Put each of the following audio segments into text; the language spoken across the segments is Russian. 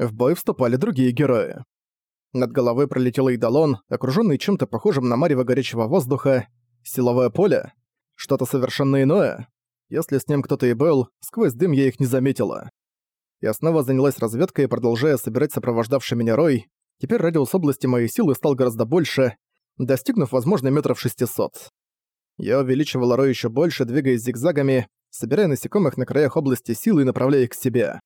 В бой вступали другие герои. Над головой пролетел Эйдалон, окружённый чем-то похожим на марево горячего воздуха. Силовое поле? Что-то совершенно иное? Если с ним кто-то и был, сквозь дым я их не заметила. Я снова занялась разведкой, продолжая собирать сопровождавший меня рой. Теперь радиус области моей силы стал гораздо больше, достигнув, возможно, метров 600. Я увеличивала рой еще больше, двигаясь зигзагами, собирая насекомых на краях области силы и направляя их к себе.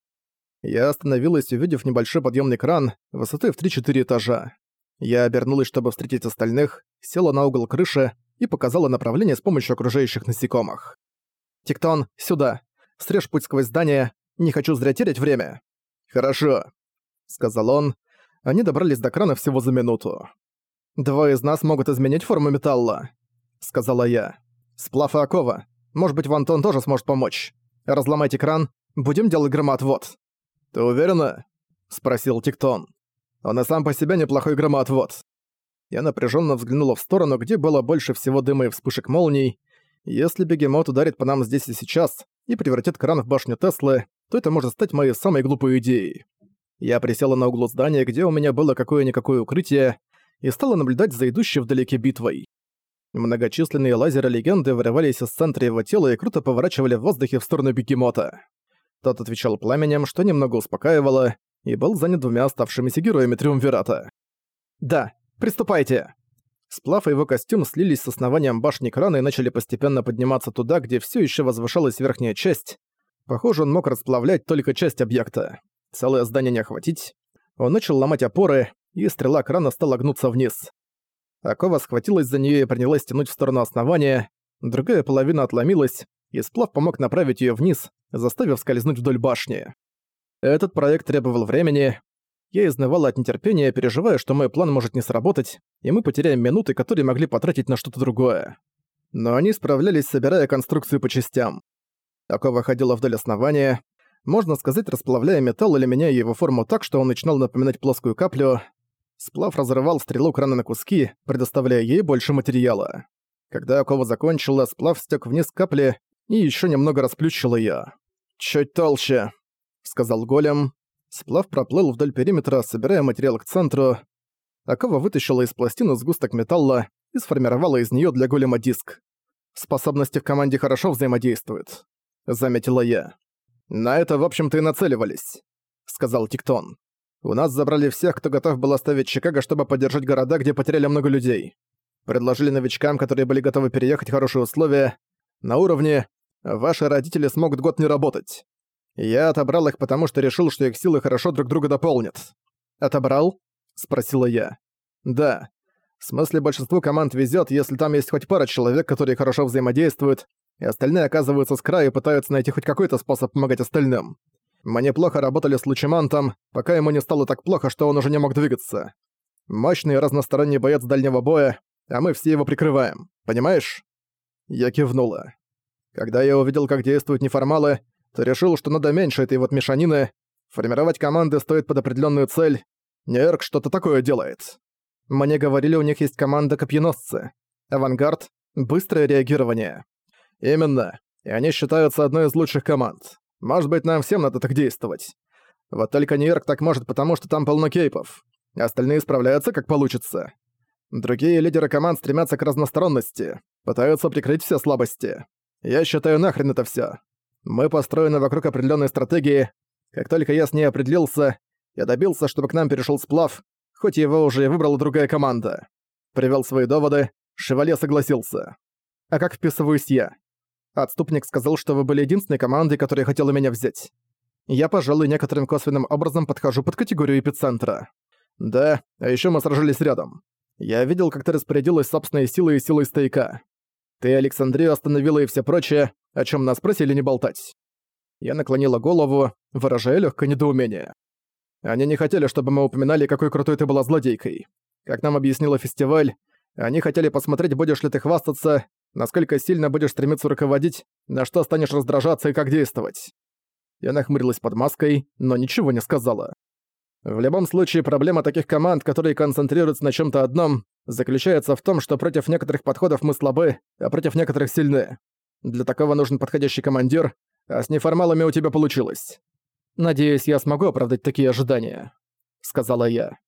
Я остановилась, увидев небольшой подъемный кран, высотой в 3-4 этажа. Я обернулась, чтобы встретить остальных, села на угол крыши и показала направление с помощью окружающих насекомых. «Тектон, сюда! Срежь путь сквозь здание, не хочу зря терять время!» «Хорошо», — сказал он. Они добрались до крана всего за минуту. «Двое из нас могут изменить форму металла», — сказала я. «Сплав и окова. Может быть, Вантон тоже сможет помочь. Разломайте кран, будем делать громоотвод». «Ты уверена?» — спросил Тиктон. «Он и сам по себе неплохой громоотвод». Я напряженно взглянула в сторону, где было больше всего дыма и вспышек молний. Если бегемот ударит по нам здесь и сейчас и превратит кран в башню Теслы, то это может стать моей самой глупой идеей. Я присела на углу здания, где у меня было какое-никакое укрытие, и стала наблюдать за идущей вдалеке битвой. Многочисленные лазеры легенды вырывались из центра его тела и круто поворачивали в воздухе в сторону бегемота. Тот отвечал пламенем, что немного успокаивало, и был занят двумя оставшимися героями Триумвирата. «Да, приступайте!» Сплав и его костюм слились с основанием башни крана и начали постепенно подниматься туда, где все еще возвышалась верхняя часть. Похоже, он мог расплавлять только часть объекта. Целое здание не охватить. Он начал ломать опоры, и стрела крана стала гнуться вниз. Акова схватилась за нее и принялась тянуть в сторону основания, другая половина отломилась, и сплав помог направить ее вниз, заставив скользнуть вдоль башни. Этот проект требовал времени. Я изнывала от нетерпения, переживая, что мой план может не сработать, и мы потеряем минуты, которые могли потратить на что-то другое. Но они справлялись, собирая конструкцию по частям. Такого ходила вдоль основания, можно сказать, расплавляя металл или меняя его форму так, что он начинал напоминать плоскую каплю. Сплав разрывал стрелу крана на куски, предоставляя ей больше материала. Когда окова закончила, сплав стек вниз капли и еще немного расплющил ее. «Чуть толще», — сказал голем. Сплав проплыл вдоль периметра, собирая материал к центру. Акова вытащила из пластины сгусток металла и сформировала из нее для голема диск. «Способности в команде хорошо взаимодействуют», — заметила я. «На это, в общем-то, и нацеливались», — сказал Тиктон. «У нас забрали всех, кто готов был оставить Чикаго, чтобы поддержать города, где потеряли много людей. Предложили новичкам, которые были готовы переехать, хорошие условия. На уровне Ваши родители смогут год не работать. Я отобрал их, потому что решил, что их силы хорошо друг друга дополнят. Отобрал? Спросила я. Да. В смысле, большинству команд везет, если там есть хоть пара человек, которые хорошо взаимодействуют, и остальные оказываются с края и пытаются найти хоть какой-то способ помогать остальным. Мы неплохо работали с Лучемантом, пока ему не стало так плохо, что он уже не мог двигаться. Мощный разносторонний боец дальнего боя, а мы все его прикрываем. Понимаешь? Я кивнула. Когда я увидел, как действуют неформалы, то решил, что надо меньше этой вот мешанины. Формировать команды стоит под определенную цель. Нерк что-то такое делает. Мне говорили, у них есть команда копьеносцы. Авангард — быстрое реагирование. Именно. И они считаются одной из лучших команд. Может быть, нам всем надо так действовать. Вот только Нью-Йорк так может, потому что там полно кейпов. Остальные справляются, как получится. Другие лидеры команд стремятся к разносторонности, пытаются прикрыть все слабости. Я считаю нахрен это всё. Мы построены вокруг определенной стратегии. Как только я с ней определился, я добился, чтобы к нам перешел сплав, хоть его уже и выбрала другая команда. Привел свои доводы, Шевале согласился. А как вписываюсь я? Отступник сказал, что вы были единственной командой, которая хотела меня взять. Я, пожалуй, некоторым косвенным образом подхожу под категорию эпицентра. Да, а ещё мы сражались рядом. Я видел, как ты распорядилась собственной силой и силой стояка. Ты Александрию остановила и все прочее, о чем нас просили не болтать. Я наклонила голову, выражая легкое недоумение. Они не хотели, чтобы мы упоминали, какой крутой ты была злодейкой. Как нам объяснила фестиваль, они хотели посмотреть, будешь ли ты хвастаться, насколько сильно будешь стремиться руководить, на что станешь раздражаться и как действовать. Я нахмурилась под маской, но ничего не сказала. В любом случае, проблема таких команд, которые концентрируются на чем то одном, заключается в том, что против некоторых подходов мы слабы, а против некоторых сильны. Для такого нужен подходящий командир, а с неформалами у тебя получилось. «Надеюсь, я смогу оправдать такие ожидания», — сказала я.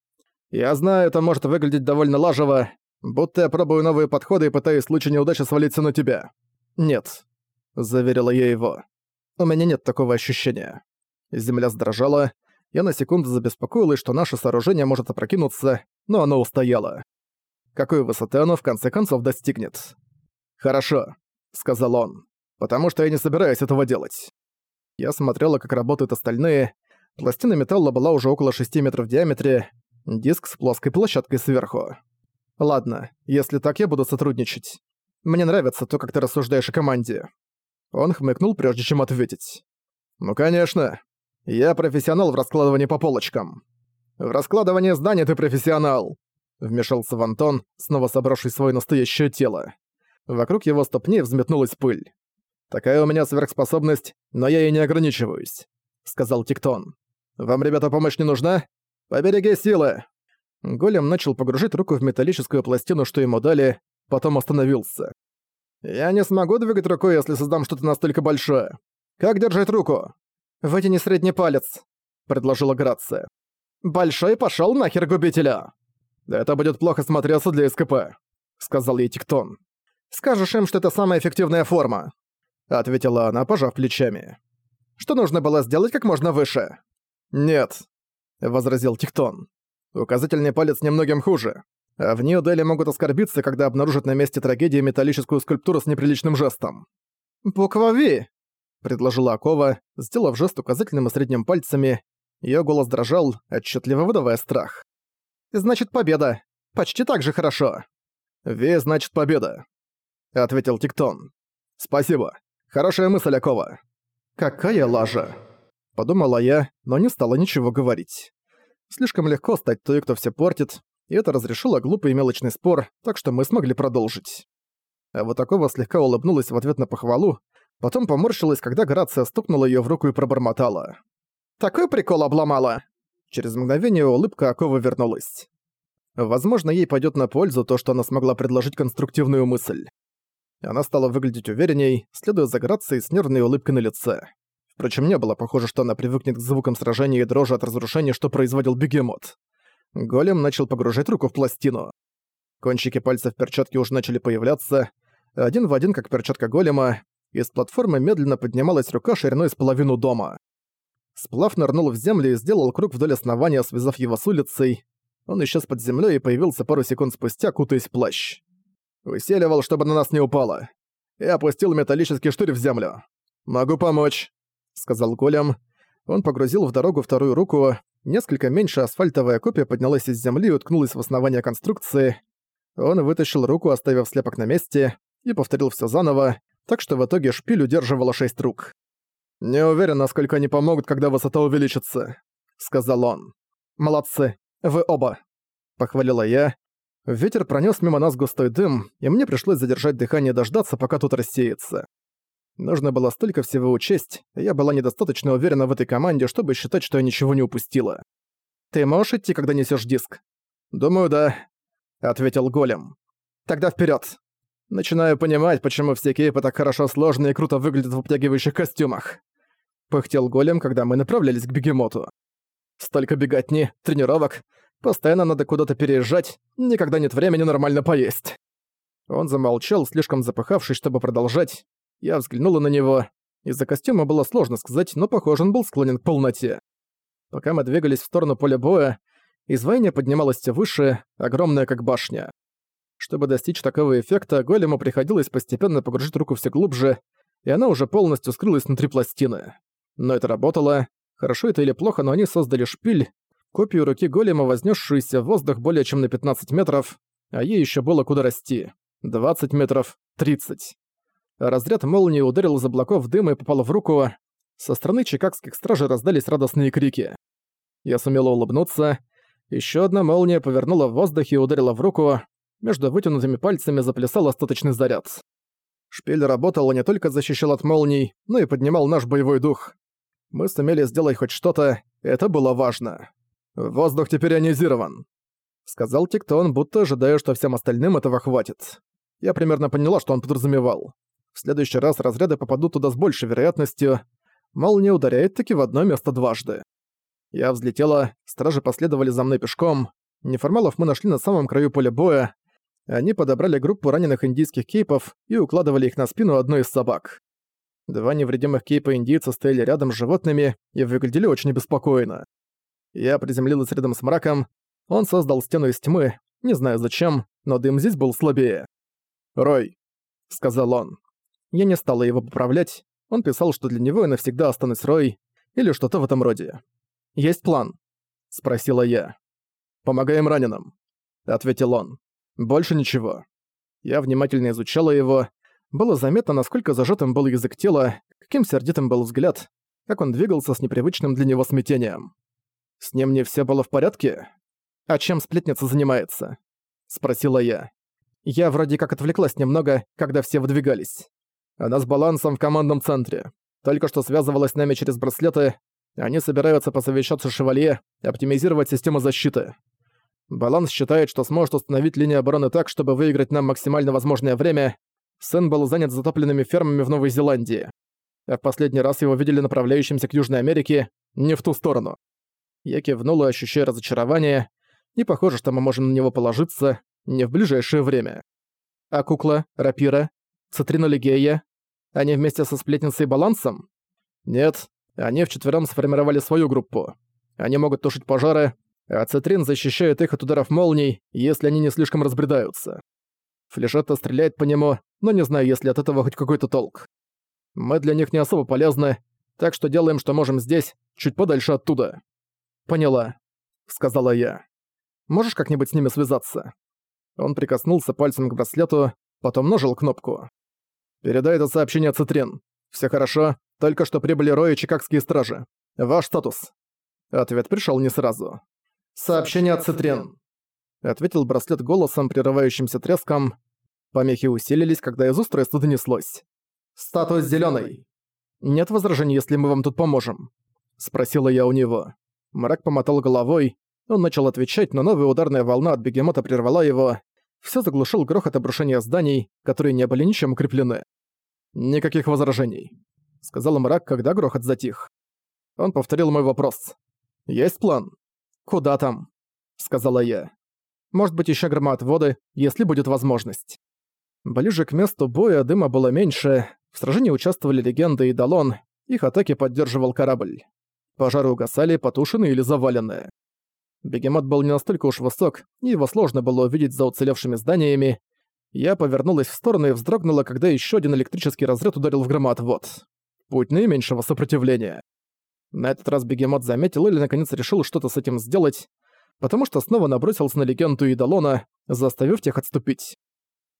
«Я знаю, это может выглядеть довольно лажево, будто я пробую новые подходы и пытаюсь в случае неудачи свалиться на тебя». «Нет», — заверила я его. «У меня нет такого ощущения». Земля задрожала, я на секунду забеспокоилась, что наше сооружение может опрокинуться, но оно устояло. Какой высоты оно в конце концов достигнет? «Хорошо», — сказал он, — «потому что я не собираюсь этого делать». Я смотрела, как работают остальные. Пластина металла была уже около 6 метров в диаметре, диск с плоской площадкой сверху. Ладно, если так, я буду сотрудничать. Мне нравится то, как ты рассуждаешь о команде. Он хмыкнул, прежде чем ответить. Ну, конечно. Я профессионал в раскладывании по полочкам. В раскладывании зданий ты профессионал. Вмешался в Антон, снова собравший свое настоящее тело. Вокруг его ступней взметнулась пыль. «Такая у меня сверхспособность, но я ей не ограничиваюсь», — сказал Тиктон. «Вам, ребята, помощь не нужна? Побереги силы!» Голем начал погружать руку в металлическую пластину, что ему дали, потом остановился. «Я не смогу двигать рукой, если создам что-то настолько большое. Как держать руку?» «Вытяни средний палец», — предложила Грация. «Большой пошёл нахер губителя!» «Это будет плохо смотреться для СКП», — сказал ей Тиктон. «Скажешь им, что это самая эффективная форма», — ответила она, пожав плечами. «Что нужно было сделать как можно выше?» «Нет», — возразил Тиктон. «Указательный палец немногим хуже. А в Нью-Дели могут оскорбиться, когда обнаружат на месте трагедии металлическую скульптуру с неприличным жестом». «Буква Ви», — предложила Акова, сделав жест указательным и средним пальцами. Её голос дрожал, отчетливо выдавая страх. «Значит, победа. Почти так же хорошо». «Ви значит победа», — ответил Тиктон. «Спасибо. Хорошая мысль, Акова». «Какая лажа?» Подумала я, но не стала ничего говорить. Слишком легко стать той, кто все портит, и это разрешило глупый и мелочный спор, так что мы смогли продолжить. А вот такого слегка улыбнулась в ответ на похвалу, потом поморщилась, когда Грация стукнула её в руку и пробормотала. «Такой прикол обломала!» Через мгновение улыбка Акова вернулась. Возможно, ей пойдет на пользу то, что она смогла предложить конструктивную мысль. Она стала выглядеть уверенней, следуя за Грацией с нервной улыбкой на лице. Впрочем, не было похоже, что она привыкнет к звукам сражения и дрожи от разрушения, что производил бегемот. Голем начал погружать руку в пластину. Кончики пальцев перчатки уже начали появляться. Один в один, как перчатка голема, из платформы медленно поднималась рука шириной с половину дома. Сплав нырнул в землю и сделал круг вдоль основания, связав его с улицей. Он исчез под землей и появился пару секунд спустя, кутаясь в плащ. Выселивал, чтобы на нас не упало. И опустил металлический штырь в землю. «Могу помочь», — сказал голем. Он погрузил в дорогу вторую руку, Несколько меньше асфальтовая копия поднялась из земли и уткнулась в основание конструкции. Он вытащил руку, оставив слепок на месте, и повторил все заново, так что в итоге шпиль удерживала шесть рук. «Не уверен, насколько они помогут, когда высота увеличится», — сказал он. «Молодцы, вы оба», — похвалила я. Ветер пронес мимо нас густой дым, и мне пришлось задержать дыхание дождаться, пока тут рассеется. Нужно было столько всего учесть, и я была недостаточно уверена в этой команде, чтобы считать, что я ничего не упустила. «Ты можешь идти, когда несешь диск?» «Думаю, да», — ответил Голем. «Тогда вперед. Начинаю понимать, почему все кейпы так хорошо сложные и круто выглядят в обтягивающих костюмах. Пыхтел Голем, когда мы направлялись к бегемоту. Столько беготни, тренировок, постоянно надо куда-то переезжать, никогда нет времени нормально поесть. Он замолчал, слишком запыхавшись, чтобы продолжать, я взглянула на него. Из-за костюма было сложно сказать, но, похоже, он был склонен к полноте. Пока мы двигались в сторону поля боя, изваяние поднималось все выше, огромное как башня. Чтобы достичь такого эффекта, голему приходилось постепенно погружить руку все глубже, и она уже полностью скрылась внутри пластины. Но это работало. Хорошо это или плохо, но они создали шпиль, копию руки голема, вознесшуюся в воздух более чем на 15 метров, а ей еще было куда расти. 20 метров, 30. Разряд молнии ударил из облаков дыма и попал в руку. Со стороны чикагских стражей раздались радостные крики. Я сумела улыбнуться. Еще одна молния повернула в воздухе и ударила в руку. Между вытянутыми пальцами заплясал остаточный заряд. Шпиль работал и не только защищал от молний, но и поднимал наш боевой дух. Мы сумели сделать хоть что-то, это было важно. «Воздух теперь ионизирован», — сказал Тиктон, будто ожидая, что всем остальным этого хватит. Я примерно поняла, что он подразумевал. В следующий раз разряды попадут туда с большей вероятностью. Молния ударяет таки в одно место дважды. Я взлетела, стражи последовали за мной пешком. Неформалов мы нашли на самом краю поля боя. Они подобрали группу раненых индийских кейпов и укладывали их на спину одной из собак. Два невредимых кейпа индийца стояли рядом с животными и выглядели очень беспокойно. Я приземлилась рядом с мраком. Он создал стену из тьмы, не знаю зачем, но дым здесь был слабее. «Рой», — сказал он. Я не стала его поправлять. Он писал, что для него я навсегда останусь Рой, или что-то в этом роде. «Есть план?» — спросила я. «Помогаем раненым», — ответил он. «Больше ничего». Я внимательно изучала его. Было заметно, насколько зажатым был язык тела, каким сердитым был взгляд, как он двигался с непривычным для него смятением. «С ним не все было в порядке?» «А чем сплетница занимается?» — спросила я. Я вроде как отвлеклась немного, когда все выдвигались. Она с балансом в командном центре. Только что связывалась с нами через браслеты. Они собираются посовещаться с Шевалье, оптимизировать систему защиты. Баланс считает, что сможет установить линию обороны так, чтобы выиграть нам максимально возможное время. Сын был занят затопленными фермами в Новой Зеландии. А в последний раз его видели направляющимся к Южной Америке, не в ту сторону. Я кивнула, ощущая разочарование. Не похоже, что мы можем на него положиться, не в ближайшее время. А кукла, рапира, Цитрина Лигея, они вместе со сплетницей Балансом? Нет, они вчетвером сформировали свою группу. Они могут тушить пожары, а Цитрин защищает их от ударов молний, если они не слишком разбредаются. Флешетта стреляет по нему, но не знаю, есть ли от этого хоть какой-то толк. Мы для них не особо полезны, так что делаем, что можем здесь, чуть подальше оттуда. «Поняла», — сказала я. «Можешь как-нибудь с ними связаться?» Он прикоснулся пальцем к браслету, потом нажал кнопку. «Передай это сообщение Цитрин. Все хорошо, только что прибыли Рой и Чикагские стражи. Ваш статус?» Ответ пришел не сразу. «Сообщение от Цитрин», — ответил браслет голосом, прерывающимся треском. Помехи усилились, когда из устройства донеслось. «Статус зеленый. «Нет возражений, если мы вам тут поможем?» — спросила я у него. Мрак помотал головой. Он начал отвечать, но новая ударная волна от бегемота прервала его. Всё заглушил грохот обрушения зданий, которые не были ничем укреплены. «Никаких возражений», — сказал мрак, когда грохот затих. Он повторил мой вопрос. «Есть план?» «Куда там?» — сказала я. «Может быть, ещё громад воды, если будет возможность». Ближе к месту боя дыма было меньше, в сражении участвовали легенды и Далон, их атаки поддерживал корабль. Пожары угасали, потушены или завалены. Бегемот был не настолько уж высок, и его сложно было увидеть за уцелевшими зданиями. Я повернулась в сторону и вздрогнула, когда еще один электрический разряд ударил в громоотвод. Путь наименьшего сопротивления. На этот раз бегемот заметил или наконец решил что-то с этим сделать, потому что снова набросился на легенду Идолона, заставив тех отступить.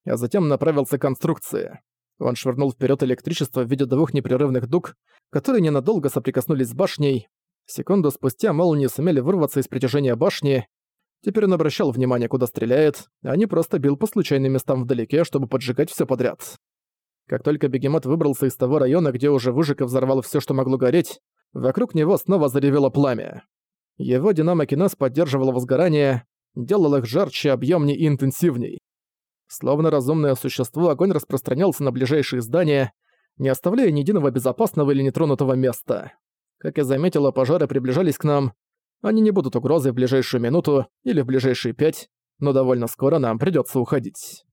А затем направился к конструкции. Он швырнул вперед электричество в виде двух непрерывных дуг, которые ненадолго соприкоснулись с башней. Секунду спустя молнии сумели вырваться из притяжения башни. Теперь он обращал внимание, куда стреляет, а не просто бил по случайным местам вдалеке, чтобы поджигать все подряд. Как только бегемот выбрался из того района, где уже выжег и взорвал все, что могло гореть, вокруг него снова заревело пламя. Его динамокинез поддерживал возгорание, делал их жарче, объемнее и интенсивней. Словно разумное существо, огонь распространялся на ближайшие здания, не оставляя ни единого безопасного или нетронутого места. Как я заметила, пожары приближались к нам. Они не будут угрозой в ближайшую минуту или в ближайшие пять, но довольно скоро нам придётся уходить.